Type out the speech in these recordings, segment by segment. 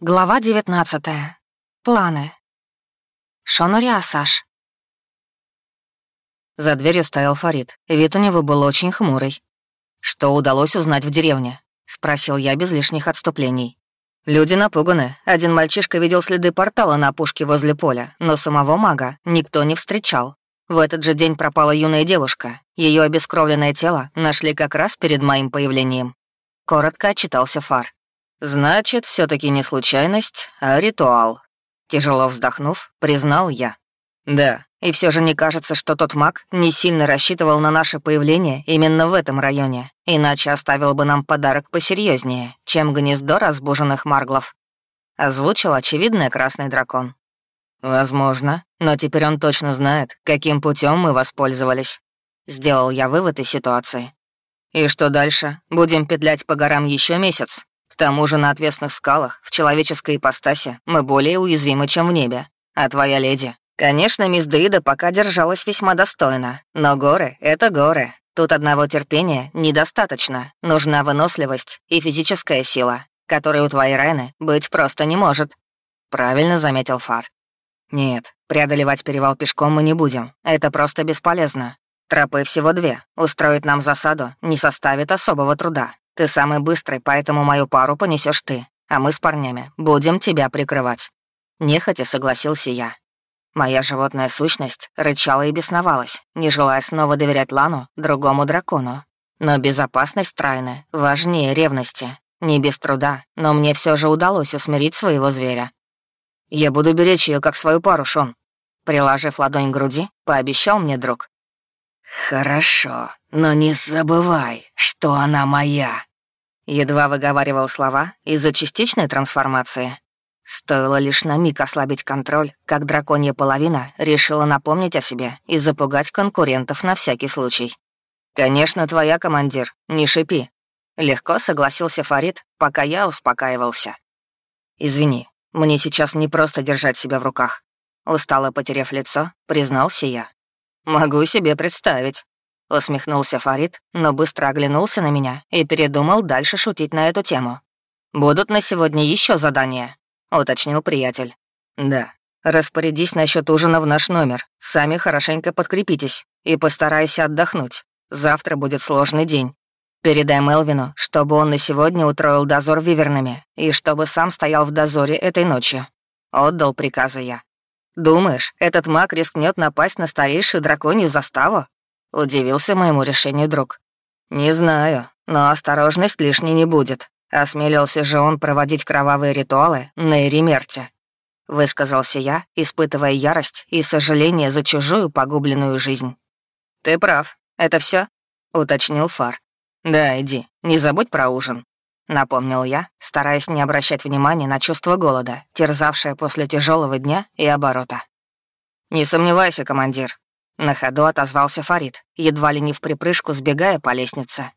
Глава 19. Планы. Шонари Саш. За дверью стоял Фарид. Вид у него был очень хмурый. «Что удалось узнать в деревне?» — спросил я без лишних отступлений. Люди напуганы. Один мальчишка видел следы портала на опушке возле поля, но самого мага никто не встречал. В этот же день пропала юная девушка. Ее обескровленное тело нашли как раз перед моим появлением. Коротко отчитался Фар. «Значит, все таки не случайность, а ритуал», — тяжело вздохнув, признал я. «Да, и все же не кажется, что тот маг не сильно рассчитывал на наше появление именно в этом районе, иначе оставил бы нам подарок посерьезнее, чем гнездо разбуженных марглов». Озвучил очевидный красный дракон. «Возможно, но теперь он точно знает, каким путем мы воспользовались». Сделал я вывод из ситуации. «И что дальше? Будем петлять по горам еще месяц?» Тому же на отвесных скалах, в человеческой ипостаси, мы более уязвимы, чем в небе. А твоя леди? Конечно, мисс Деида пока держалась весьма достойно, но горы — это горы. Тут одного терпения недостаточно. Нужна выносливость и физическая сила, которой у твоей Райны быть просто не может. Правильно заметил Фар. Нет, преодолевать перевал пешком мы не будем. Это просто бесполезно. Тропы всего две. Устроить нам засаду не составит особого труда. Ты самый быстрый, поэтому мою пару понесешь ты, а мы с парнями будем тебя прикрывать». Нехотя согласился я. Моя животная сущность рычала и бесновалась, не желая снова доверять Лану, другому дракону. Но безопасность Трайны важнее ревности. Не без труда, но мне все же удалось усмирить своего зверя. «Я буду беречь ее как свою пару, Шон», приложив ладонь к груди, пообещал мне друг. «Хорошо, но не забывай, что она моя», Едва выговаривал слова из-за частичной трансформации. Стоило лишь на миг ослабить контроль, как драконья половина решила напомнить о себе и запугать конкурентов на всякий случай. «Конечно, твоя, командир, не шипи». Легко согласился Фарид, пока я успокаивался. «Извини, мне сейчас не просто держать себя в руках». Устало потеряв лицо, признался я. «Могу себе представить», Усмехнулся Фарид, но быстро оглянулся на меня и передумал дальше шутить на эту тему. «Будут на сегодня еще задания», — уточнил приятель. «Да. Распорядись насчет ужина в наш номер. Сами хорошенько подкрепитесь и постарайся отдохнуть. Завтра будет сложный день. Передай Мелвину, чтобы он на сегодня утроил дозор вивернами и чтобы сам стоял в дозоре этой ночью. Отдал приказы я. Думаешь, этот маг рискнет напасть на старейшую драконью заставу? — удивился моему решению друг. «Не знаю, но осторожность лишней не будет. Осмелился же он проводить кровавые ритуалы на Эримерте». Высказался я, испытывая ярость и сожаление за чужую погубленную жизнь. «Ты прав. Это все? уточнил Фар. «Да, иди, не забудь про ужин», — напомнил я, стараясь не обращать внимания на чувство голода, терзавшее после тяжелого дня и оборота. «Не сомневайся, командир, на ходу отозвался Фарид, едва ли не в припрыжку сбегая по лестнице.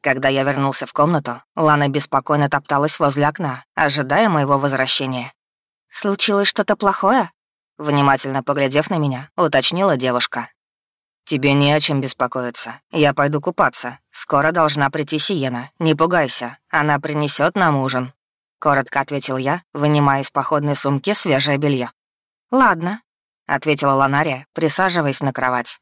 Когда я вернулся в комнату, Лана беспокойно топталась возле окна, ожидая моего возвращения. «Случилось что-то плохое?» Внимательно поглядев на меня, уточнила девушка. «Тебе не о чем беспокоиться. Я пойду купаться. Скоро должна прийти Сиена. Не пугайся. Она принесет нам ужин». Коротко ответил я, вынимая из походной сумки свежее белье. «Ладно», ответила Ланария, присаживаясь на кровать.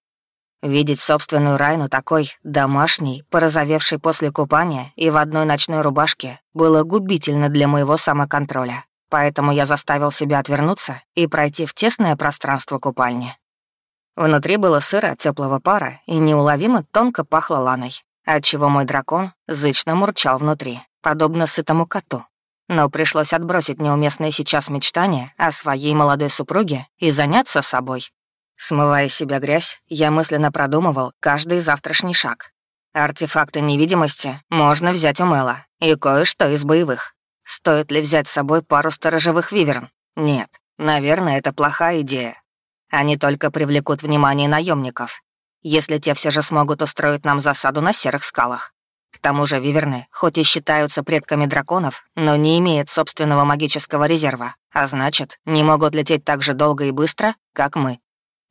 Видеть собственную Райну такой, домашней, порозовевшей после купания и в одной ночной рубашке, было губительно для моего самоконтроля. Поэтому я заставил себя отвернуться и пройти в тесное пространство купальни. Внутри было сыро от теплого пара и неуловимо тонко пахло ланой, отчего мой дракон зычно мурчал внутри, подобно сытому коту, но пришлось отбросить неуместные сейчас мечтания о своей молодой супруге и заняться собой. Смывая себя грязь, я мысленно продумывал каждый завтрашний шаг. Артефакты невидимости можно взять у Мэла и кое-что из боевых. Стоит ли взять с собой пару сторожевых виверн? Нет, наверное, это плохая идея. Они только привлекут внимание наемников, если те все же смогут устроить нам засаду на серых скалах. К тому же виверны, хоть и считаются предками драконов, но не имеют собственного магического резерва, а значит, не могут лететь так же долго и быстро, как мы.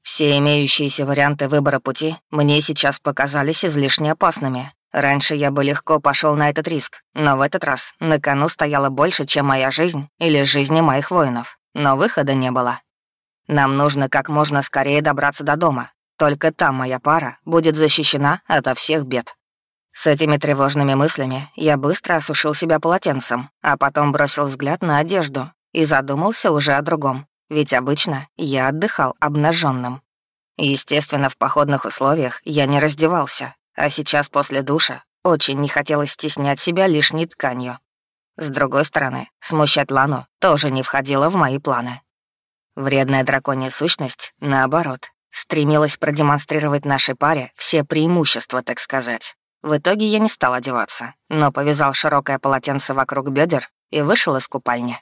Все имеющиеся варианты выбора пути мне сейчас показались излишне опасными, Раньше я бы легко пошел на этот риск, но в этот раз на кону стояло больше, чем моя жизнь или жизни моих воинов. Но выхода не было. Нам нужно как можно скорее добраться до дома. Только там моя пара будет защищена ото всех бед. С этими тревожными мыслями я быстро осушил себя полотенцем, а потом бросил взгляд на одежду и задумался уже о другом, ведь обычно я отдыхал обнаженным. Естественно, в походных условиях я не раздевался, а сейчас после душа очень не хотелось стеснять себя лишней тканью. С другой стороны, смущать Лану тоже не входило в мои планы. Вредная драконья сущность, наоборот, стремилась продемонстрировать нашей паре все преимущества, так сказать. В итоге я не стал одеваться, но повязал широкое полотенце вокруг бедер и вышел из купальни.